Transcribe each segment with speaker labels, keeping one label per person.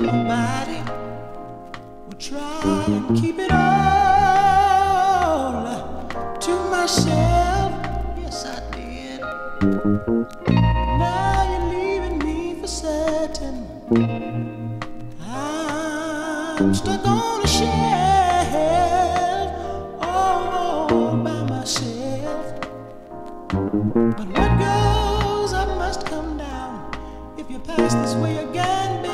Speaker 1: nobody will try and keep it all to myself. Yes, I did. Now you're leaving me for certain. I'm stuck on a shelf all by myself. But what goes up must come down. If you pass this way again, baby,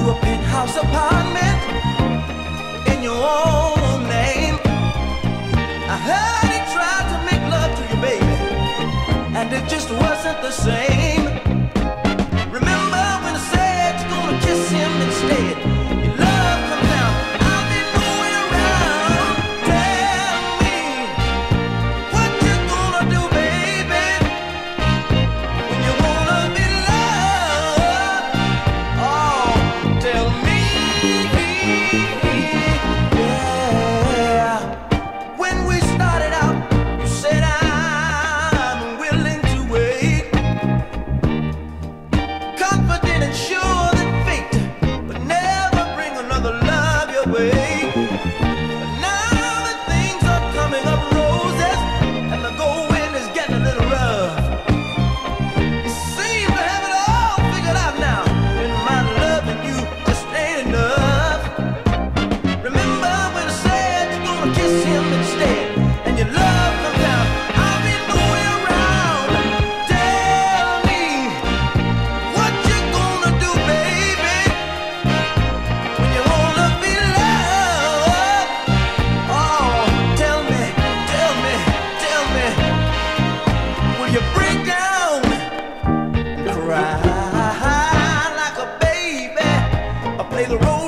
Speaker 1: you a penthouse apartment in your own name. I heard he tried to make love to you, baby, and it just wasn't the same. the road.